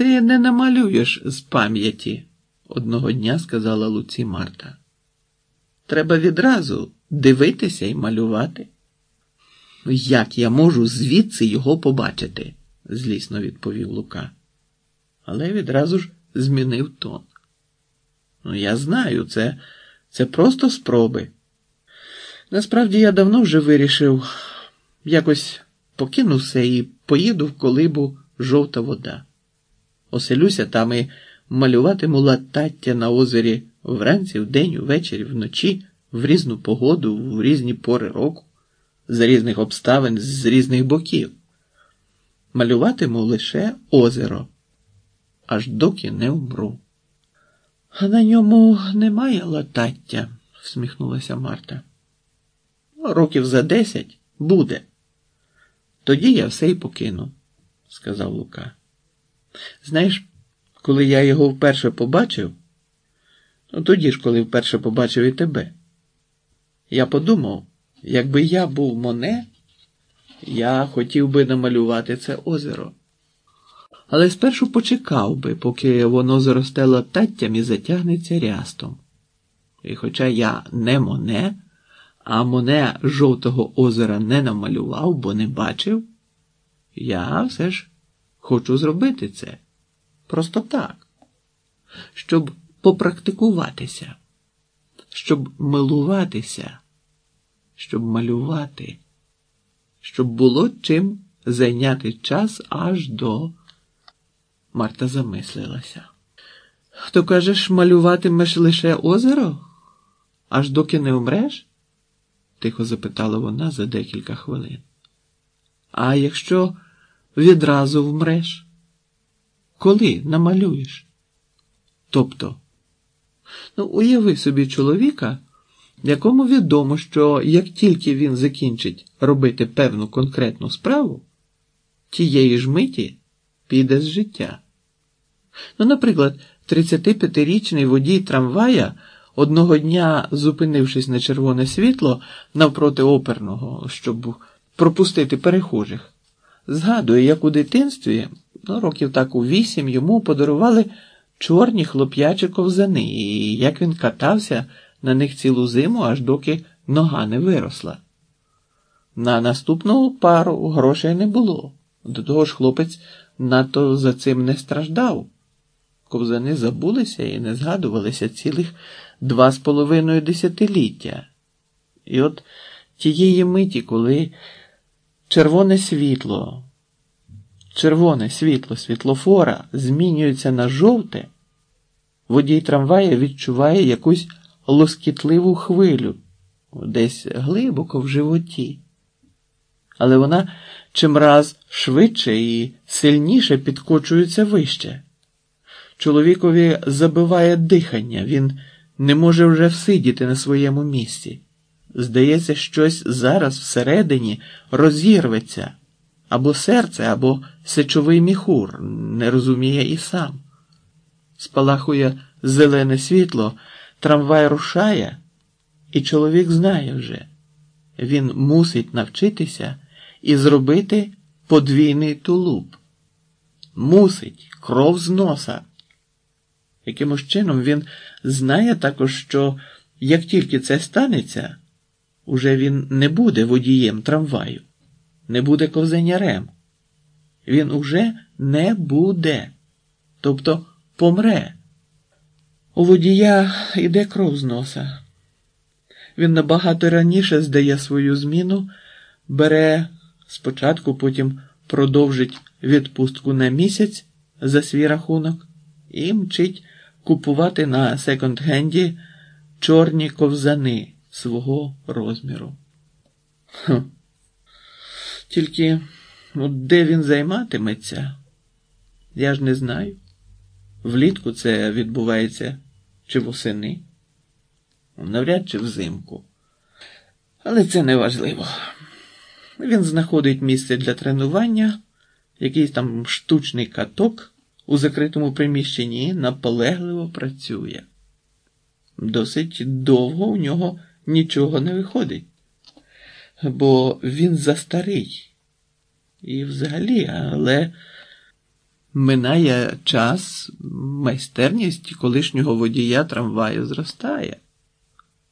Ти не намалюєш з пам'яті, одного дня сказала Луці Марта. Треба відразу дивитися і малювати. Як я можу звідси його побачити? злісно відповів Лука. Але відразу ж змінив тон. Ну, я знаю, це, це просто спроби. Насправді я давно вже вирішив, якось покину все і поїду в колибу жовта вода. Оселюся там і малюватиму латаття на озері вранці, вдень, увечері, вночі, в різну погоду, в різні пори року, за різних обставин, з різних боків. Малюватиму лише озеро, аж доки не вмру. А на ньому немає латаття, всміхнулася Марта. Років за десять буде. Тоді я все й покину, сказав Лука. Знаєш, коли я його вперше побачив, ну тоді ж, коли вперше побачив і тебе, я подумав, якби я був Моне, я хотів би намалювати це озеро. Але спершу почекав би, поки воно заросте лататтям і затягнеться рястом. І хоча я не Моне, а Моне жовтого озера не намалював, бо не бачив, я все ж хочу зробити це. Просто так, щоб попрактикуватися, щоб милуватися, щоб малювати, щоб було чим зайняти час аж до. Марта замислилася. То кажеш, малюватимеш лише озеро? Аж доки не вмреш? тихо запитала вона за декілька хвилин. А якщо відразу вмреш? Коли намалюєш? Тобто, ну, уяви собі чоловіка, якому відомо, що як тільки він закінчить робити певну конкретну справу, тієї ж миті піде з життя. Ну, наприклад, 35-річний водій трамвая, одного дня, зупинившись на червоне світло навпроти оперного, щоб пропустити перехожих, згадує, як у дитинстві, ну, років так у вісім, йому подарували чорні хлоп'ячі ковзани, і як він катався на них цілу зиму, аж доки нога не виросла. На наступну пару грошей не було. До того ж, хлопець надто за цим не страждав. Ковзани забулися і не згадувалися цілих два з половиною десятиліття. І от тієї миті, коли червоне світло, червоне світло світлофора змінюється на жовте, водій трамвая відчуває якусь лоскітливу хвилю десь глибоко в животі. Але вона чимраз швидше і сильніше підкочується вище. Чоловікові забиває дихання, він не може вже всидіти на своєму місці. Здається, щось зараз всередині розірветься або серце, або сечовий міхур, не розуміє і сам. Спалахує зелене світло, трамвай рушає, і чоловік знає вже, він мусить навчитися і зробити подвійний тулуб. Мусить кров з носа. Якимось чином він знає також, що як тільки це станеться, уже він не буде водієм трамваю, не буде ковзанярем. Він уже не буде, тобто помре. У водія йде кров з носа. Він набагато раніше здає свою зміну, бере спочатку, потім продовжить відпустку на місяць за свій рахунок і мчить купувати на секонд-хенді чорні ковзани свого розміру. Хм. Тільки ну, де він займатиметься, я ж не знаю. Влітку це відбувається чи восени, навряд чи взимку. Але це не важливо. Він знаходить місце для тренування, якийсь там штучний каток у закритому приміщенні наполегливо працює. Досить довго у нього нічого не виходить, бо він застарий. І взагалі, але Минає час, майстерність колишнього водія трамваю зростає.